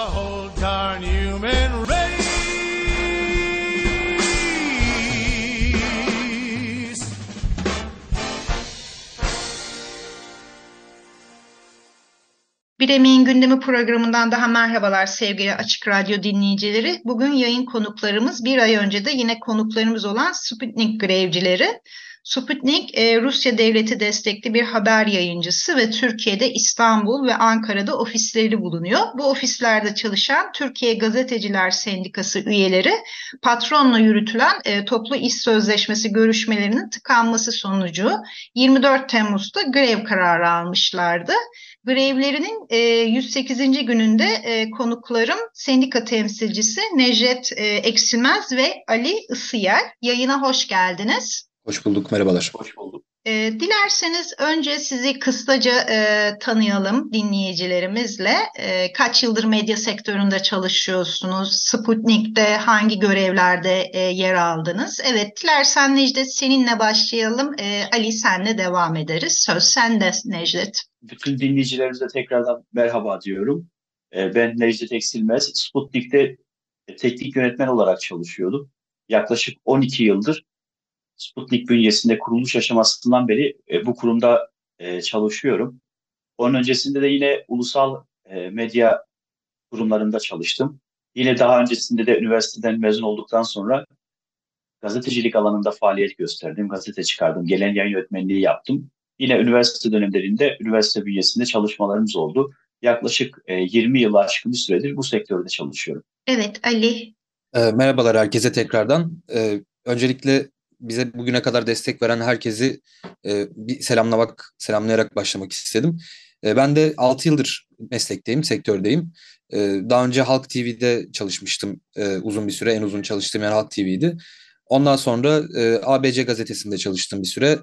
the whole darn human race. Bir Emeğin Gündemi programından daha merhabalar sevgili Açık Radyo dinleyicileri. Bugün yayın konuklarımız bir ay önce de yine konuklarımız olan Sputnik grevcileri. Sputnik, e, Rusya devleti destekli bir haber yayıncısı ve Türkiye'de İstanbul ve Ankara'da ofisleri bulunuyor. Bu ofislerde çalışan Türkiye Gazeteciler Sendikası üyeleri patronla yürütülen e, toplu iş sözleşmesi görüşmelerinin tıkanması sonucu 24 Temmuz'da grev kararı almışlardı. Grevlerinin e, 108. gününde e, konuklarım sendika temsilcisi Necdet e, Eksilmez ve Ali Isıyer. Yayına hoş geldiniz. Hoş bulduk, merhabalar. Hoş bulduk. E, dilerseniz önce sizi kısaca e, tanıyalım dinleyicilerimizle. E, kaç yıldır medya sektöründe çalışıyorsunuz? Sputnik'te hangi görevlerde e, yer aldınız? Evet, dilersen Necdet seninle başlayalım. E, Ali senle devam ederiz. Söz sende Necdet. Bütün dinleyicilerimize tekrardan merhaba diyorum. E, ben Necdet Eksilmez. Sputnik'te teknik yönetmen olarak çalışıyordum. Yaklaşık 12 yıldır Sputnik bünyesinde kuruluş aşamasından beri e, bu kurumda e, çalışıyorum. Onun öncesinde de yine ulusal e, medya kurumlarında çalıştım. Yine daha öncesinde de üniversiteden mezun olduktan sonra gazetecilik alanında faaliyet gösterdim. Gazete çıkardım. Gelen yayın yönetmenliği yaptım. Yine üniversite dönemlerinde üniversite bünyesinde çalışmalarımız oldu. Yaklaşık e, 20 yılı aşkın bir süredir bu sektörde çalışıyorum. Evet Ali. E, merhabalar herkese tekrardan. E, öncelikle bize bugüne kadar destek veren herkesi e, bir selamlamak, selamlayarak başlamak istedim. E, ben de 6 yıldır meslekteyim, sektördeyim. E, daha önce Halk TV'de çalışmıştım e, uzun bir süre. En uzun çalıştığım yer Halk TV'ydi. Ondan sonra e, ABC gazetesinde çalıştım bir süre.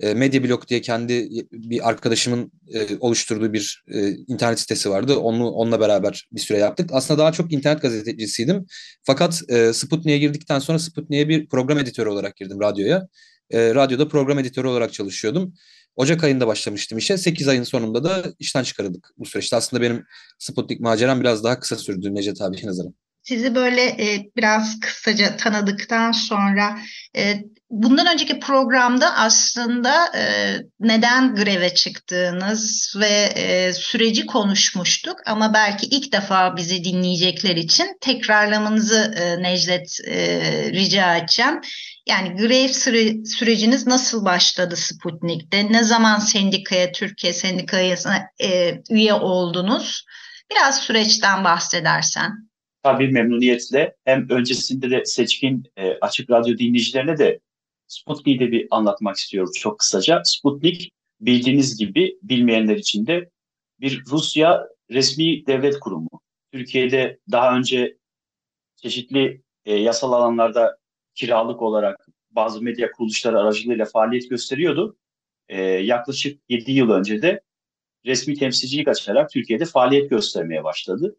E, Blog diye kendi bir arkadaşımın e, oluşturduğu bir e, internet sitesi vardı. Onu onunla beraber bir süre yaptık. Aslında daha çok internet gazetecisiydim. Fakat e, Sputnik'e girdikten sonra Sputnik'e bir program editörü olarak girdim radyoya. E, radyoda program editörü olarak çalışıyordum. Ocak ayında başlamıştım işe. 8 ayın sonunda da işten çıkarıldık bu süreçte. Aslında benim Sputnik maceram biraz daha kısa sürdü Necdet abiye nazaran. Sizi böyle e, biraz kısaca tanıdıktan sonra e, bundan önceki programda aslında e, neden greve çıktığınız ve e, süreci konuşmuştuk ama belki ilk defa bizi dinleyecekler için tekrarlamanızı e, Necdet e, rica edeceğim. Yani grev süre, süreciniz nasıl başladı Sputnik'te? Ne zaman sendikaya, Türkiye sendikaya e, üye oldunuz? Biraz süreçten bahsedersen. Tabii memnuniyetle hem öncesinde de seçkin e, açık radyo dinleyicilerine de Sputnik'i de bir anlatmak istiyorum çok kısaca. Sputnik bildiğiniz gibi bilmeyenler için de bir Rusya resmi devlet kurumu. Türkiye'de daha önce çeşitli e, yasal alanlarda kiralık olarak bazı medya kuruluşları aracılığıyla faaliyet gösteriyordu. E, yaklaşık 7 yıl önce de resmi temsilcilik açarak Türkiye'de faaliyet göstermeye başladı.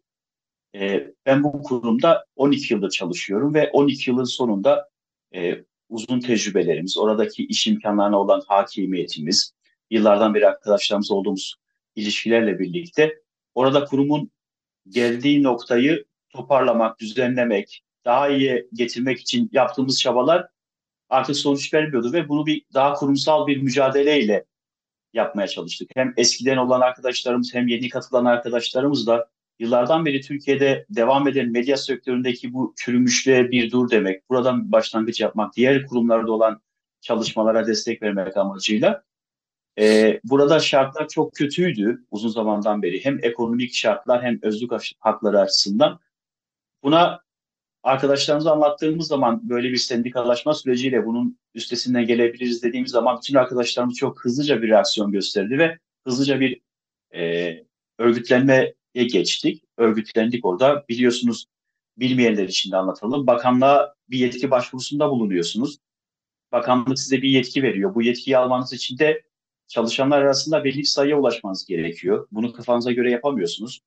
E, ben bu kurumda 12 yıldır çalışıyorum ve 12 yılın sonunda e, uzun tecrübelerimiz, oradaki iş imkanlarına olan hakimiyetimiz, yıllardan beri arkadaşlarımız olduğumuz ilişkilerle birlikte orada kurumun geldiği noktayı toparlamak, düzenlemek, daha iyi getirmek için yaptığımız çabalar artık sonuç vermiyordu ve bunu bir daha kurumsal bir mücadeleyle yapmaya çalıştık. Hem eskiden olan arkadaşlarımız hem yeni katılan arkadaşlarımız da yıllardan beri Türkiye'de devam eden medya sektöründeki bu çürümüşlüğe bir dur demek, buradan başlangıç yapmak, diğer kurumlarda olan çalışmalara destek vermek amacıyla. Ee, burada şartlar çok kötüydü uzun zamandan beri. Hem ekonomik şartlar hem özlük hakları açısından. Buna arkadaşlarımıza anlattığımız zaman böyle bir sendikalaşma süreciyle bunun üstesinden gelebiliriz dediğimiz zaman bütün arkadaşlarımız çok hızlıca bir reaksiyon gösterdi ve hızlıca bir e, örgütlenmeye geçtik. örgütlendik orada. Biliyorsunuz bilmeyenler için de anlatalım. Bakanlığa bir yetki başvurusunda bulunuyorsunuz. Bakanlık size bir yetki veriyor. Bu yetkiyi almanız için de çalışanlar arasında belli bir sayıya ulaşmanız gerekiyor. Bunu kafanıza göre yapamıyorsunuz.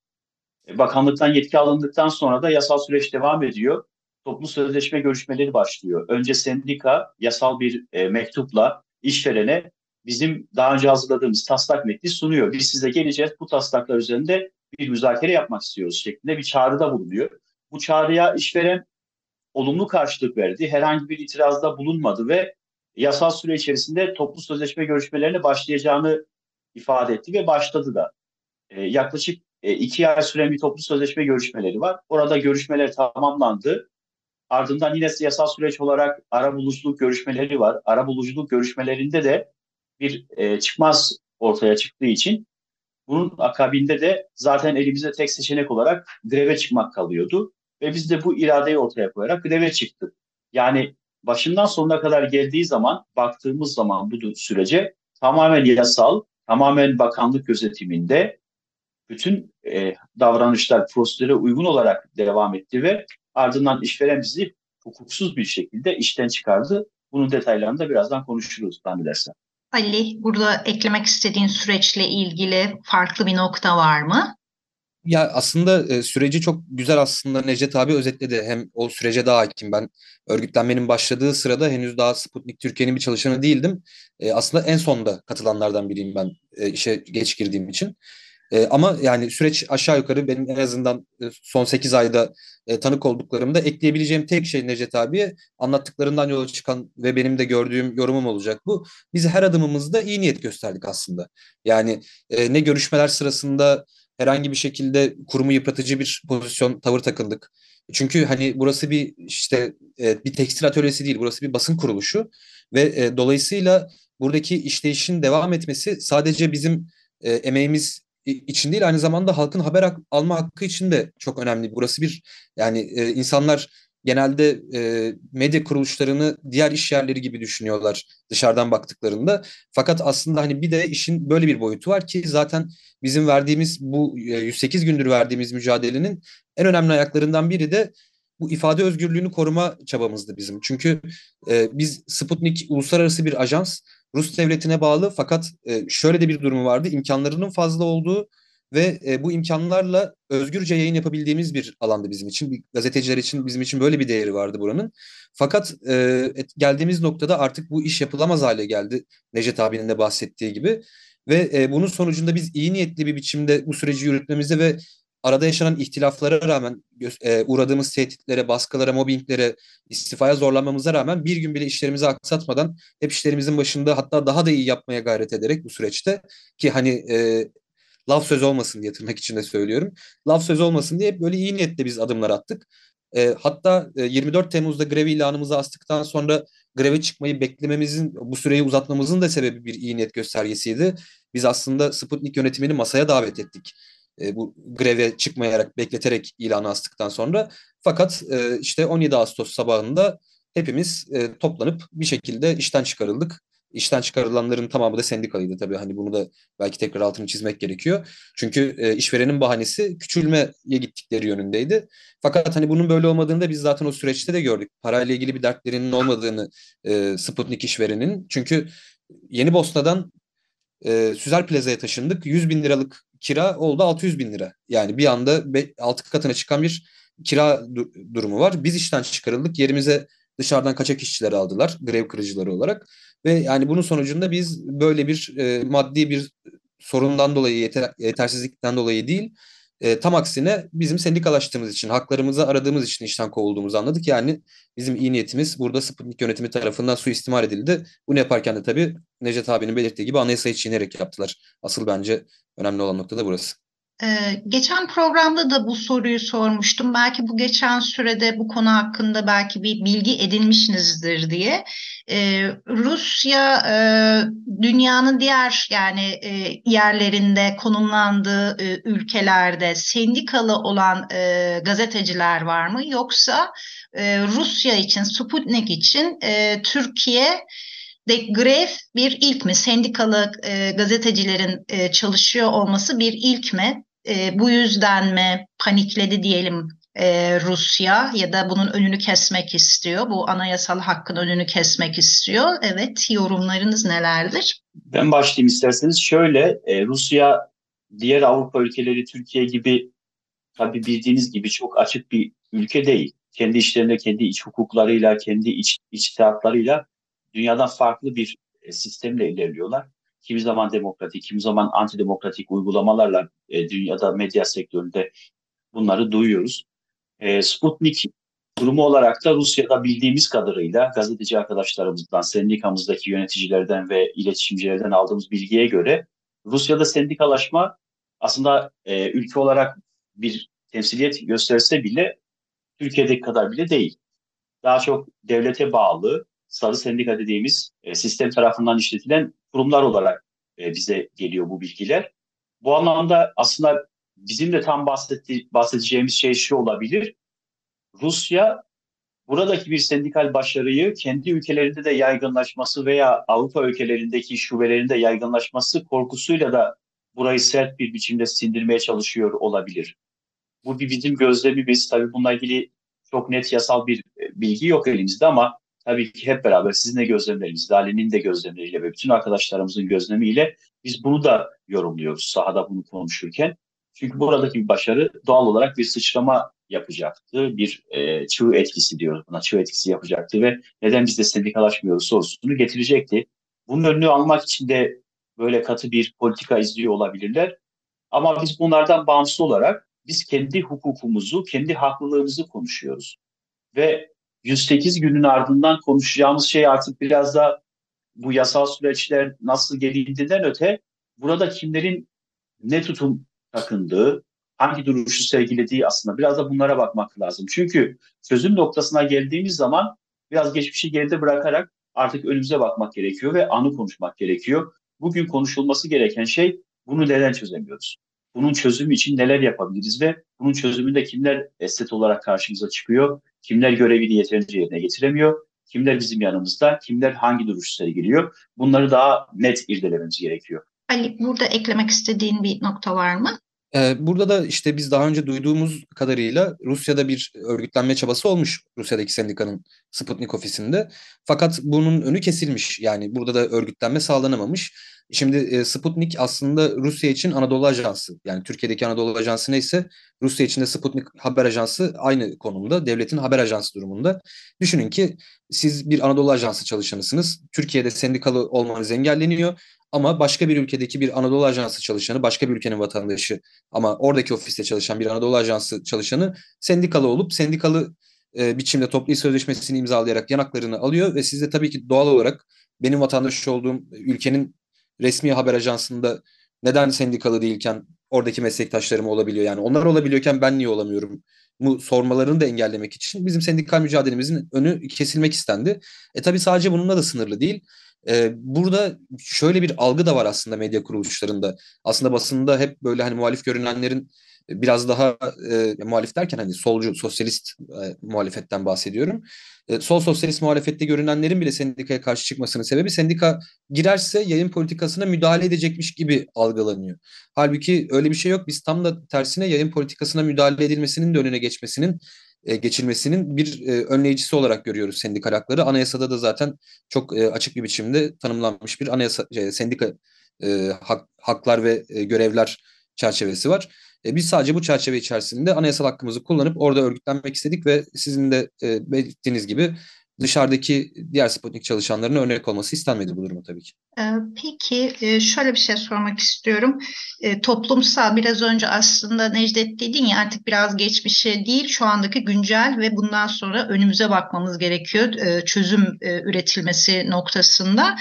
E, bakanlıktan yetki alındıktan sonra da yasal süreç devam ediyor. Toplu sözleşme görüşmeleri başlıyor. Önce sendika yasal bir e, mektupla işverene bizim daha önce hazırladığımız taslak metni sunuyor. Biz size geleceğiz bu taslaklar üzerinde bir müzakere yapmak istiyoruz şeklinde bir çağrıda bulunuyor. Bu çağrıya işveren olumlu karşılık verdi. Herhangi bir itirazda bulunmadı ve yasal süre içerisinde toplu sözleşme görüşmelerine başlayacağını ifade etti ve başladı da. E, yaklaşık e, iki ay süren bir toplu sözleşme görüşmeleri var. Orada görüşmeler tamamlandı. Ardından yine yasal süreç olarak ara buluculuk görüşmeleri var. Ara buluculuk görüşmelerinde de bir e, çıkmaz ortaya çıktığı için bunun akabinde de zaten elimizde tek seçenek olarak greve çıkmak kalıyordu. Ve biz de bu iradeyi ortaya koyarak greve çıktık. Yani başından sonuna kadar geldiği zaman, baktığımız zaman bu sürece tamamen yasal, tamamen bakanlık gözetiminde bütün e, davranışlar prosedüre uygun olarak devam etti ve ardından işveren bizi hukuksuz bir şekilde işten çıkardı. Bunun detaylarını da birazdan konuşuruz zannedersem. Ali, burada eklemek istediğin süreçle ilgili farklı bir nokta var mı? Ya aslında e, süreci çok güzel aslında Necdet abi özetledi. Hem o sürece daha hakim. Ben örgütlenmenin başladığı sırada henüz daha Sputnik Türkiye'nin bir çalışanı değildim. E, aslında en sonda katılanlardan biriyim ben e, işe geç girdiğim için. E, ama yani süreç aşağı yukarı benim en azından e, son 8 ayda e, tanık olduklarımda ekleyebileceğim tek şey Necdet abiye anlattıklarından yola çıkan ve benim de gördüğüm yorumum olacak bu. Biz her adımımızda iyi niyet gösterdik aslında. Yani e, ne görüşmeler sırasında herhangi bir şekilde kurumu yıpratıcı bir pozisyon tavır takındık. Çünkü hani burası bir işte e, bir tekstil atölyesi değil, burası bir basın kuruluşu ve e, dolayısıyla buradaki işleyişin devam etmesi sadece bizim e, emeğimiz için değil aynı zamanda halkın haber alma hakkı için de çok önemli. Burası bir yani e, insanlar genelde e, medya kuruluşlarını diğer iş yerleri gibi düşünüyorlar dışarıdan baktıklarında. Fakat aslında hani bir de işin böyle bir boyutu var ki zaten bizim verdiğimiz bu e, 108 gündür verdiğimiz mücadelenin en önemli ayaklarından biri de bu ifade özgürlüğünü koruma çabamızdı bizim. Çünkü e, biz Sputnik uluslararası bir ajans, Rus devletine bağlı fakat e, şöyle de bir durumu vardı. imkanlarının fazla olduğu ve e, bu imkanlarla özgürce yayın yapabildiğimiz bir alandı bizim için. Gazeteciler için bizim için böyle bir değeri vardı buranın. Fakat e, geldiğimiz noktada artık bu iş yapılamaz hale geldi. Necdet abinin de bahsettiği gibi. Ve bunun sonucunda biz iyi niyetli bir biçimde bu süreci yürütmemize ve arada yaşanan ihtilaflara rağmen e, uğradığımız tehditlere, baskılara, mobbinglere, istifaya zorlanmamıza rağmen bir gün bile işlerimizi aksatmadan hep işlerimizin başında hatta daha da iyi yapmaya gayret ederek bu süreçte ki hani e, laf söz olmasın diye tırnak içinde söylüyorum. Laf söz olmasın diye böyle iyi niyetle biz adımlar attık. E, hatta e, 24 Temmuz'da grev ilanımızı astıktan sonra greve çıkmayı beklememizin, bu süreyi uzatmamızın da sebebi bir iyi niyet göstergesiydi. Biz aslında Sputnik yönetimini masaya davet ettik. E, bu greve çıkmayarak, bekleterek ilanı astıktan sonra. Fakat e, işte 17 Ağustos sabahında hepimiz e, toplanıp bir şekilde işten çıkarıldık işten çıkarılanların tamamı da sendikalıydı tabii. Hani bunu da belki tekrar altını çizmek gerekiyor. Çünkü e, işverenin bahanesi küçülmeye gittikleri yönündeydi. Fakat hani bunun böyle olmadığını da biz zaten o süreçte de gördük. Parayla ilgili bir dertlerinin olmadığını e, Sputnik işverenin. Çünkü Yeni Bosna'dan e, Süzer Plaza'ya taşındık. 100 bin liralık kira oldu 600 bin lira. Yani bir anda 6 katına çıkan bir kira du- durumu var. Biz işten çıkarıldık. Yerimize dışarıdan kaçak işçiler aldılar grev kırıcıları olarak. Ve yani bunun sonucunda biz böyle bir e, maddi bir sorundan dolayı yeter, yetersizlikten dolayı değil e, tam aksine bizim sendikalaştığımız için, haklarımızı aradığımız için işten kovulduğumuzu anladık. Yani bizim iyi niyetimiz burada Sputnik yönetimi tarafından suistimal edildi. Bunu yaparken de tabii Necdet abinin belirttiği gibi anayasayı çiğnerek yaptılar. Asıl bence önemli olan nokta da burası. Ee, geçen programda da bu soruyu sormuştum. Belki bu geçen sürede bu konu hakkında belki bir bilgi edinmişsinizdir diye. Ee, Rusya e, dünyanın diğer yani e, yerlerinde konumlandığı e, ülkelerde sendikalı olan gazeteciler var mı? Yoksa Rusya için, Sputnik için Türkiye de grev bir ilk mi? Sendikalı e, gazetecilerin e, çalışıyor olması bir ilk mi? E, bu yüzden mi panikledi diyelim e, Rusya ya da bunun önünü kesmek istiyor. Bu anayasal hakkın önünü kesmek istiyor. Evet, yorumlarınız nelerdir? Ben başlayayım isterseniz. Şöyle, e, Rusya diğer Avrupa ülkeleri Türkiye gibi tabii bildiğiniz gibi çok açık bir ülke değil. Kendi işlerinde, kendi iç hukuklarıyla, kendi iç içtihatlarıyla dünyadan farklı bir e, sistemle ilerliyorlar. Kimi zaman demokratik, kimi zaman antidemokratik uygulamalarla e, dünyada medya sektöründe bunları duyuyoruz. E, Sputnik durumu olarak da Rusya'da bildiğimiz kadarıyla gazeteci arkadaşlarımızdan, sendikamızdaki yöneticilerden ve iletişimcilerden aldığımız bilgiye göre Rusya'da sendikalaşma aslında e, ülke olarak bir temsiliyet gösterse bile Türkiye'deki kadar bile değil. Daha çok devlete bağlı, sarı sendika dediğimiz e, sistem tarafından işletilen kurumlar olarak e, bize geliyor bu bilgiler. Bu anlamda aslında bizim de tam bahsetti, bahsedeceğimiz şey şu olabilir. Rusya buradaki bir sendikal başarıyı kendi ülkelerinde de yaygınlaşması veya Avrupa ülkelerindeki şubelerinde yaygınlaşması korkusuyla da burayı sert bir biçimde sindirmeye çalışıyor olabilir. Bu bir bizim gözlemimiz. Tabii bununla ilgili çok net yasal bir e, bilgi yok elimizde ama tabii ki hep beraber sizin de gözlemlerinizle, Ali'nin de gözlemleriyle ve bütün arkadaşlarımızın gözlemiyle biz bunu da yorumluyoruz sahada bunu konuşurken. Çünkü buradaki başarı doğal olarak bir sıçrama yapacaktı. Bir e, çığ etkisi diyoruz buna. Çığ etkisi yapacaktı ve neden biz de sendikalaşmıyoruz sorusunu getirecekti. Bunun önünü almak için de böyle katı bir politika izliyor olabilirler. Ama biz bunlardan bağımsız olarak biz kendi hukukumuzu, kendi haklılığımızı konuşuyoruz. Ve 108 günün ardından konuşacağımız şey artık biraz da bu yasal süreçler nasıl gelindiğinden öte burada kimlerin ne tutum takındığı, hangi duruşu sergilediği aslında biraz da bunlara bakmak lazım. Çünkü çözüm noktasına geldiğimiz zaman biraz geçmişi geride bırakarak artık önümüze bakmak gerekiyor ve anı konuşmak gerekiyor. Bugün konuşulması gereken şey bunu neden çözemiyoruz? Bunun çözümü için neler yapabiliriz ve bunun çözümünde kimler estet olarak karşımıza çıkıyor? Kimler görevini yeterince yerine getiremiyor? Kimler bizim yanımızda? Kimler hangi duruş sergiliyor? Bunları daha net irdelememiz gerekiyor. Ali burada eklemek istediğin bir nokta var mı? Burada da işte biz daha önce duyduğumuz kadarıyla Rusya'da bir örgütlenme çabası olmuş Rusya'daki sendikanın Sputnik ofisinde. Fakat bunun önü kesilmiş. Yani burada da örgütlenme sağlanamamış. Şimdi Sputnik aslında Rusya için Anadolu Ajansı. Yani Türkiye'deki Anadolu Ajansı neyse Rusya için de Sputnik Haber Ajansı aynı konumda. Devletin haber ajansı durumunda. Düşünün ki siz bir Anadolu Ajansı çalışanısınız. Türkiye'de sendikalı olmanız engelleniyor. Ama başka bir ülkedeki bir Anadolu Ajansı çalışanı, başka bir ülkenin vatandaşı ama oradaki ofiste çalışan bir Anadolu Ajansı çalışanı sendikalı olup sendikalı e, biçimde toplu iş sözleşmesini imzalayarak yanaklarını alıyor ve siz de tabii ki doğal olarak benim vatandaş olduğum ülkenin resmi haber ajansında neden sendikalı değilken oradaki meslektaşlarım olabiliyor yani onlar olabiliyorken ben niye olamıyorum mu sormalarını da engellemek için bizim sendikal mücadelemizin önü kesilmek istendi. E tabii sadece bununla da sınırlı değil. Ee, burada şöyle bir algı da var aslında medya kuruluşlarında. Aslında basında hep böyle hani muhalif görünenlerin biraz daha e, muhalif derken hani solcu, sosyalist e, muhalefetten bahsediyorum. E, sol sosyalist muhalefette görünenlerin bile sendikaya karşı çıkmasının sebebi sendika girerse yayın politikasına müdahale edecekmiş gibi algılanıyor. Halbuki öyle bir şey yok. Biz tam da tersine yayın politikasına müdahale edilmesinin de önüne geçmesinin e, geçilmesinin bir e, önleyicisi olarak görüyoruz sendikal hakları. Anayasada da zaten çok e, açık bir biçimde tanımlanmış bir anayasa şey, sendika e, hak, haklar ve e, görevler çerçevesi var. E, biz sadece bu çerçeve içerisinde anayasal hakkımızı kullanıp orada örgütlenmek istedik ve sizin de e, belirttiğiniz gibi dışarıdaki diğer Sputnik çalışanlarına örnek olması istenmedi bu durumu tabii ki. Ee, peki e, şöyle bir şey sormak istiyorum. E, toplumsal biraz önce aslında Necdet dedin ya artık biraz geçmişe değil şu andaki güncel ve bundan sonra önümüze bakmamız gerekiyor e, çözüm üretilmesi noktasında.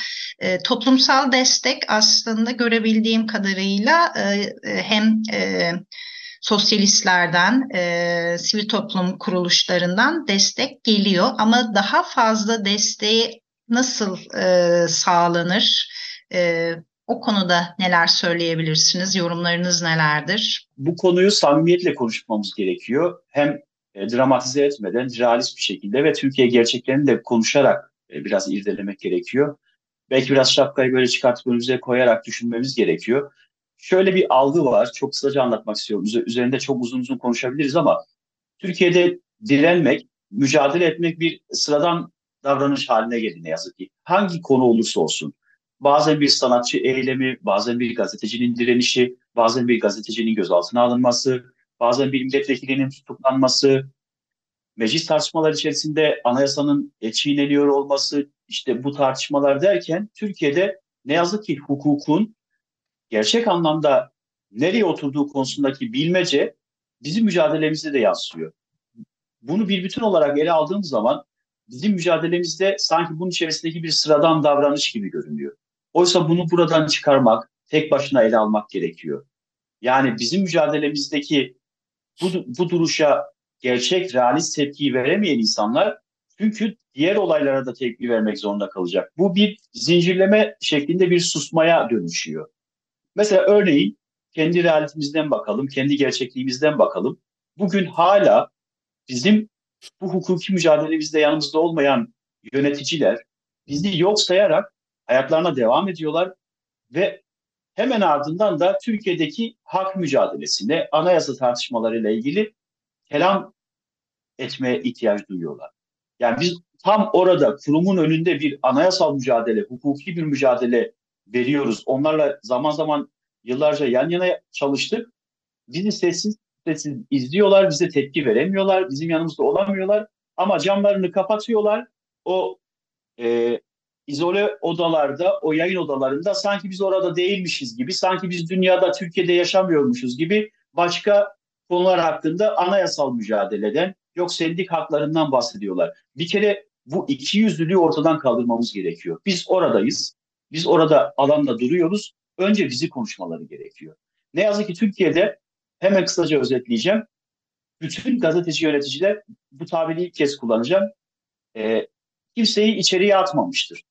Toplumsal destek aslında görebildiğim kadarıyla hem sosyalistlerden, e, sivil toplum kuruluşlarından destek geliyor. Ama daha fazla desteği nasıl e, sağlanır? E, o konuda neler söyleyebilirsiniz? Yorumlarınız nelerdir? Bu konuyu samimiyetle konuşmamız gerekiyor. Hem e, dramatize etmeden, realist bir şekilde ve Türkiye gerçeklerini de konuşarak e, biraz irdelemek gerekiyor. Belki biraz şapkayı böyle çıkartıp önümüze koyarak düşünmemiz gerekiyor. Şöyle bir algı var. Çok kısaca anlatmak istiyorum. Üzerinde çok uzun uzun konuşabiliriz ama Türkiye'de direnmek, mücadele etmek bir sıradan davranış haline geldi ne yazık ki. Hangi konu olursa olsun. Bazen bir sanatçı eylemi, bazen bir gazetecinin direnişi, bazen bir gazetecinin gözaltına alınması, bazen bir milletvekilinin tutuklanması, meclis tartışmalar içerisinde anayasanın çiğneniyor olması, işte bu tartışmalar derken Türkiye'de ne yazık ki hukukun gerçek anlamda nereye oturduğu konusundaki bilmece bizim mücadelemizde de yansıyor. Bunu bir bütün olarak ele aldığımız zaman bizim mücadelemizde sanki bunun içerisindeki bir sıradan davranış gibi görünüyor. Oysa bunu buradan çıkarmak, tek başına ele almak gerekiyor. Yani bizim mücadelemizdeki bu, bu duruşa gerçek, realist tepkiyi veremeyen insanlar çünkü diğer olaylara da tepki vermek zorunda kalacak. Bu bir zincirleme şeklinde bir susmaya dönüşüyor. Mesela örneğin kendi realitemizden bakalım, kendi gerçekliğimizden bakalım. Bugün hala bizim bu hukuki mücadelemizde yanımızda olmayan yöneticiler bizi yok sayarak hayatlarına devam ediyorlar ve hemen ardından da Türkiye'deki hak mücadelesine, anayasa tartışmalarıyla ilgili kelam etmeye ihtiyaç duyuyorlar. Yani biz tam orada kurumun önünde bir anayasal mücadele, hukuki bir mücadele veriyoruz. Onlarla zaman zaman yıllarca yan yana çalıştık. Bizi sessiz sessiz izliyorlar, bize tepki veremiyorlar, bizim yanımızda olamıyorlar. Ama camlarını kapatıyorlar. O e, izole odalarda, o yayın odalarında sanki biz orada değilmişiz gibi, sanki biz dünyada, Türkiye'de yaşamıyormuşuz gibi başka konular hakkında anayasal mücadeleden, yok sendik haklarından bahsediyorlar. Bir kere bu iki yüzlülüğü ortadan kaldırmamız gerekiyor. Biz oradayız, biz orada alanda duruyoruz. Önce bizi konuşmaları gerekiyor. Ne yazık ki Türkiye'de hemen kısaca özetleyeceğim. Bütün gazeteci yöneticiler bu tabiri ilk kez kullanacağım. E, kimseyi içeriye atmamıştır.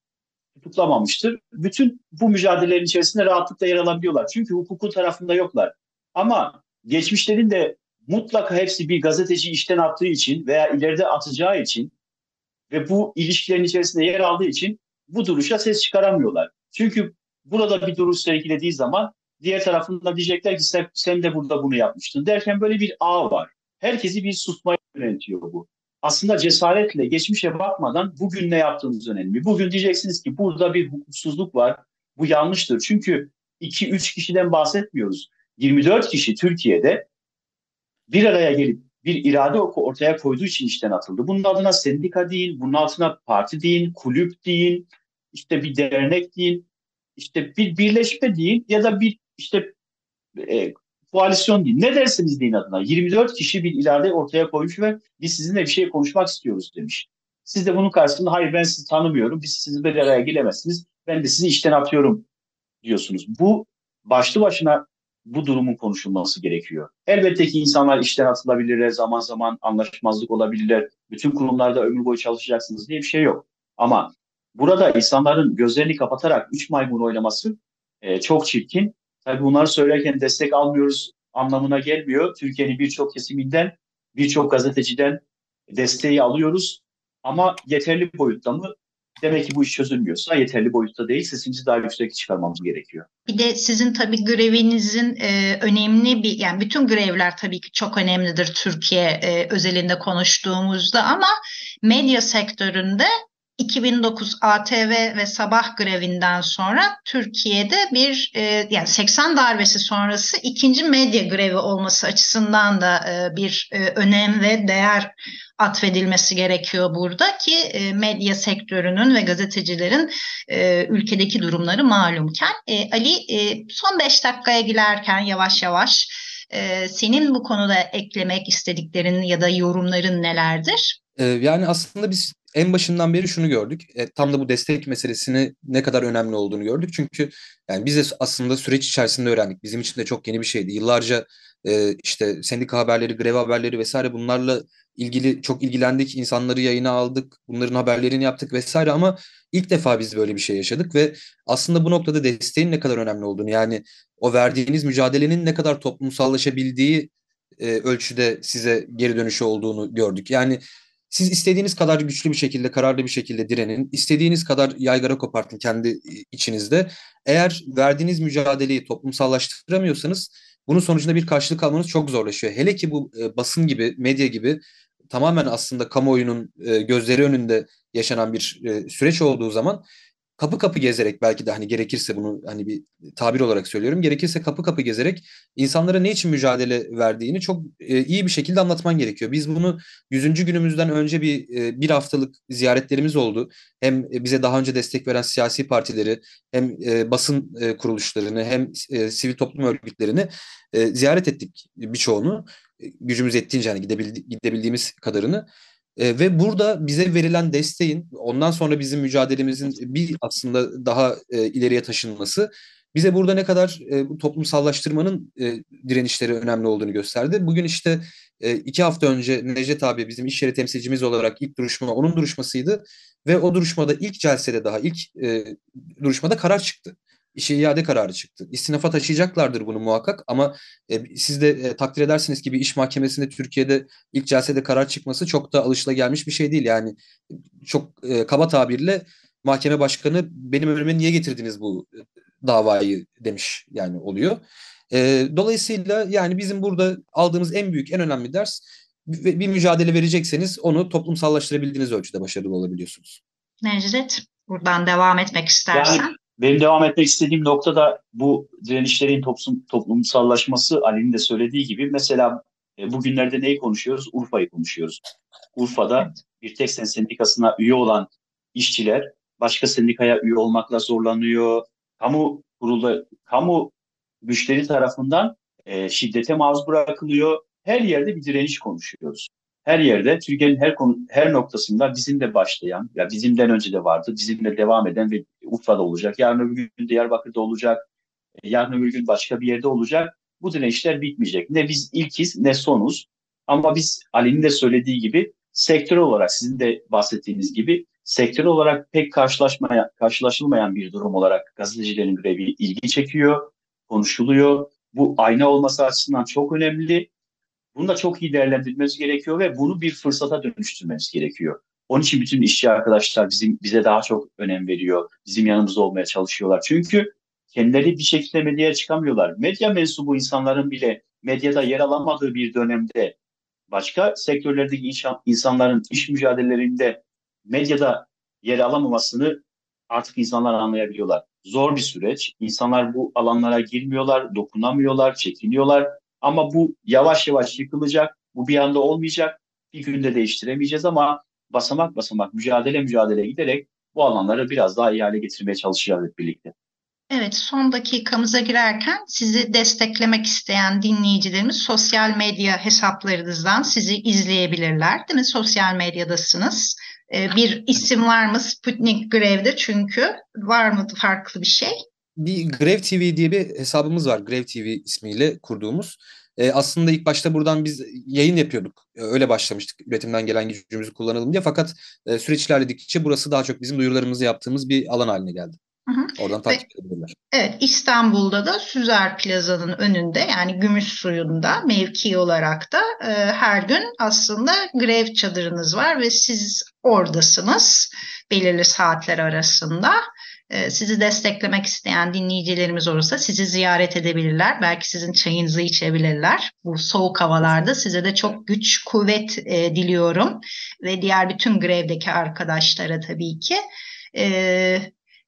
Tutuklamamıştır. Bütün bu mücadelelerin içerisinde rahatlıkla yer alabiliyorlar. Çünkü hukukun tarafında yoklar. Ama geçmişlerin de mutlaka hepsi bir gazeteci işten attığı için veya ileride atacağı için ve bu ilişkilerin içerisinde yer aldığı için bu duruşa ses çıkaramıyorlar. Çünkü burada bir duruş sergilediği zaman diğer tarafında diyecekler ki sen, sen de burada bunu yapmıştın derken böyle bir ağ var. Herkesi bir susmaya yönetiyor bu. Aslında cesaretle geçmişe bakmadan bugün ne yaptığımız önemli. Bugün diyeceksiniz ki burada bir hukuksuzluk var. Bu yanlıştır. Çünkü 2-3 kişiden bahsetmiyoruz. 24 kişi Türkiye'de bir araya gelip bir irade oku ortaya koyduğu için işten atıldı. Bunun adına sendika değil, bunun altına parti değil, kulüp değil, işte bir dernek değil, işte bir birleşme değil ya da bir işte e, koalisyon değil. Ne dersiniz deyin adına. 24 kişi bir irade ortaya koymuş ve biz sizinle bir şey konuşmak istiyoruz demiş. Siz de bunun karşısında hayır ben sizi tanımıyorum, biz sizi bir araya gelemezsiniz, ben de sizi işten atıyorum diyorsunuz. Bu başlı başına bu durumun konuşulması gerekiyor. Elbette ki insanlar işten atılabilirler, zaman zaman anlaşmazlık olabilirler. Bütün kurumlarda ömür boyu çalışacaksınız diye bir şey yok. Ama burada insanların gözlerini kapatarak üç maymun oynaması e, çok çirkin. Tabii bunları söylerken destek almıyoruz anlamına gelmiyor. Türkiye'nin birçok kesiminden, birçok gazeteciden desteği alıyoruz. Ama yeterli boyutta mı? Demek ki bu iş çözülmüyorsa yeterli boyutta değil, sesimizi daha yüksek çıkarmamız gerekiyor. Bir de sizin tabii grevinizin e, önemli bir, yani bütün grevler tabii ki çok önemlidir Türkiye e, özelinde konuştuğumuzda ama medya sektöründe 2009 ATV ve sabah grevinden sonra Türkiye'de bir e, yani 80 darbesi sonrası ikinci medya grevi olması açısından da e, bir e, önem ve değer atfedilmesi gerekiyor burada ki e, medya sektörünün ve gazetecilerin e, ülkedeki durumları malumken. E, Ali e, son 5 dakikaya girerken yavaş yavaş e, senin bu konuda eklemek istediklerin ya da yorumların nelerdir? Ee, yani aslında biz en başından beri şunu gördük. E, tam da bu destek meselesini ne kadar önemli olduğunu gördük. Çünkü yani biz de aslında süreç içerisinde öğrendik. Bizim için de çok yeni bir şeydi. Yıllarca e, işte sendika haberleri, grev haberleri vesaire bunlarla ilgili çok ilgilendik. İnsanları yayına aldık. Bunların haberlerini yaptık vesaire ama ilk defa biz böyle bir şey yaşadık ve aslında bu noktada desteğin ne kadar önemli olduğunu yani o verdiğiniz mücadelenin ne kadar toplumsallaşabildiği e, ölçüde size geri dönüşü olduğunu gördük. Yani siz istediğiniz kadar güçlü bir şekilde, kararlı bir şekilde direnin, istediğiniz kadar yaygara kopartın kendi içinizde. Eğer verdiğiniz mücadeleyi toplumsallaştıramıyorsanız bunun sonucunda bir karşılık almanız çok zorlaşıyor. Hele ki bu e, basın gibi, medya gibi tamamen aslında kamuoyunun e, gözleri önünde yaşanan bir e, süreç olduğu zaman kapı kapı gezerek belki de hani gerekirse bunu hani bir tabir olarak söylüyorum. Gerekirse kapı kapı gezerek insanlara ne için mücadele verdiğini çok e, iyi bir şekilde anlatman gerekiyor. Biz bunu 100. günümüzden önce bir e, bir haftalık ziyaretlerimiz oldu. Hem bize daha önce destek veren siyasi partileri, hem e, basın e, kuruluşlarını, hem e, sivil toplum örgütlerini e, ziyaret ettik birçoğunu. E, gücümüz yettiğince hani gidebildi, gidebildiğimiz kadarını. E, ve burada bize verilen desteğin ondan sonra bizim mücadelemizin bir aslında daha e, ileriye taşınması bize burada ne kadar e, toplumsallaştırmanın e, direnişleri önemli olduğunu gösterdi. Bugün işte e, iki hafta önce Necdet abi bizim iş yeri temsilcimiz olarak ilk duruşma onun duruşmasıydı ve o duruşmada ilk celsede daha ilk e, duruşmada karar çıktı işe iade kararı çıktı. İstinafa taşıyacaklardır bunu muhakkak ama e, siz de e, takdir edersiniz ki bir iş mahkemesinde Türkiye'de ilk celsede karar çıkması çok da alışılagelmiş bir şey değil. Yani çok e, kaba tabirle mahkeme başkanı benim önüme niye getirdiniz bu e, davayı demiş yani oluyor. E, dolayısıyla yani bizim burada aldığımız en büyük en önemli ders bir mücadele verecekseniz onu toplumsallaştırabildiğiniz ölçüde başarılı olabiliyorsunuz. Necdet buradan devam etmek istersen. Yani benim devam etmek istediğim nokta da bu direnişlerin toplum, toplumsallaşması Ali'nin de söylediği gibi mesela e, bugünlerde neyi konuşuyoruz? Urfa'yı konuşuyoruz. Urfa'da bir tek sen sendikasına üye olan işçiler başka sendikaya üye olmakla zorlanıyor. Kamu kurulu, kamu güçleri tarafından e, şiddete maruz bırakılıyor. Her yerde bir direniş konuşuyoruz her yerde Türkiye'nin her konu her noktasında bizimle başlayan ya bizimden önce de vardı, bizimle devam eden ve Urfa'da olacak. Yarın öbür gün Diyarbakır'da olacak. E, yarın öbür gün başka bir yerde olacak. Bu direnişler bitmeyecek. Ne biz ilkiz ne sonuz. Ama biz Ali'nin de söylediği gibi sektör olarak sizin de bahsettiğiniz gibi sektör olarak pek karşılaşmaya, karşılaşılmayan bir durum olarak gazetecilerin grevi ilgi çekiyor, konuşuluyor. Bu ayna olması açısından çok önemli bunu da çok iyi değerlendirmemiz gerekiyor ve bunu bir fırsata dönüştürmemiz gerekiyor. Onun için bütün işçi arkadaşlar bizim bize daha çok önem veriyor. Bizim yanımızda olmaya çalışıyorlar. Çünkü kendileri bir şekilde medyaya çıkamıyorlar. Medya mensubu insanların bile medyada yer alamadığı bir dönemde başka sektörlerdeki insanların iş mücadelelerinde medyada yer alamamasını artık insanlar anlayabiliyorlar. Zor bir süreç. İnsanlar bu alanlara girmiyorlar, dokunamıyorlar, çekiniyorlar. Ama bu yavaş yavaş yıkılacak. Bu bir anda olmayacak. Bir günde değiştiremeyeceğiz ama basamak basamak mücadele mücadele giderek bu alanları biraz daha iyi hale getirmeye çalışacağız hep birlikte. Evet, son dakikamıza girerken sizi desteklemek isteyen dinleyicilerimiz sosyal medya hesaplarınızdan sizi izleyebilirler. Değil mi? Sosyal medyadasınız. Ee, bir isim var mı Sputnik Grev'de çünkü? Var mı farklı bir şey? bir Grev TV diye bir hesabımız var. Grev TV ismiyle kurduğumuz. E, aslında ilk başta buradan biz yayın yapıyorduk. E, öyle başlamıştık üretimden gelen gücümüzü kullanalım diye. Fakat e, süreç ilerledikçe burası daha çok bizim duyurularımızı yaptığımız bir alan haline geldi. Hı hı. Oradan takip edebilirler. Evet İstanbul'da da Süzer Plaza'nın önünde yani Gümüş Suyu'nda mevki olarak da e, her gün aslında grev çadırınız var ve siz oradasınız belirli saatler arasında. Ee, sizi desteklemek isteyen dinleyicilerimiz olursa sizi ziyaret edebilirler. Belki sizin çayınızı içebilirler. Bu soğuk havalarda size de çok güç, kuvvet e, diliyorum. Ve diğer bütün grevdeki arkadaşlara tabii ki. E,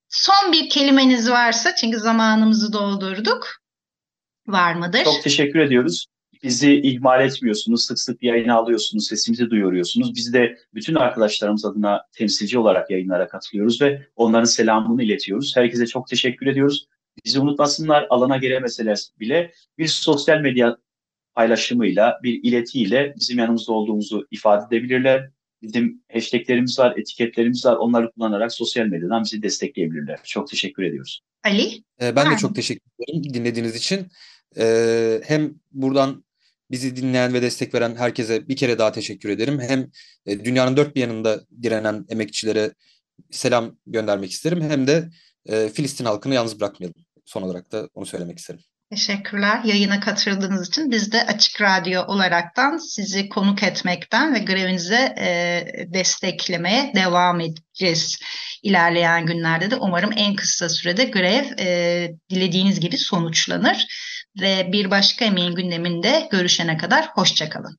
son bir kelimeniz varsa çünkü zamanımızı doldurduk. Var mıdır? Çok teşekkür ediyoruz bizi ihmal etmiyorsunuz, sık sık yayına alıyorsunuz, sesimizi duyuruyorsunuz. Biz de bütün arkadaşlarımız adına temsilci olarak yayınlara katılıyoruz ve onların selamını iletiyoruz. Herkese çok teşekkür ediyoruz. Bizi unutmasınlar, alana giremeseler bile bir sosyal medya paylaşımıyla, bir iletiyle bizim yanımızda olduğumuzu ifade edebilirler. Bizim hashtaglerimiz var, etiketlerimiz var. Onları kullanarak sosyal medyadan bizi destekleyebilirler. Çok teşekkür ediyoruz. Ali? Ee, ben de çok teşekkür ederim dinlediğiniz için. Ee, hem buradan bizi dinleyen ve destek veren herkese bir kere daha teşekkür ederim. Hem e, dünyanın dört bir yanında direnen emekçilere selam göndermek isterim. Hem de e, Filistin halkını yalnız bırakmayalım. Son olarak da onu söylemek isterim. Teşekkürler yayına katıldığınız için. Biz de Açık Radyo olaraktan sizi konuk etmekten ve grevinize e, desteklemeye devam edeceğiz. İlerleyen günlerde de umarım en kısa sürede grev e, dilediğiniz gibi sonuçlanır. Ve bir başka emeğin gündeminde görüşene kadar hoşçakalın.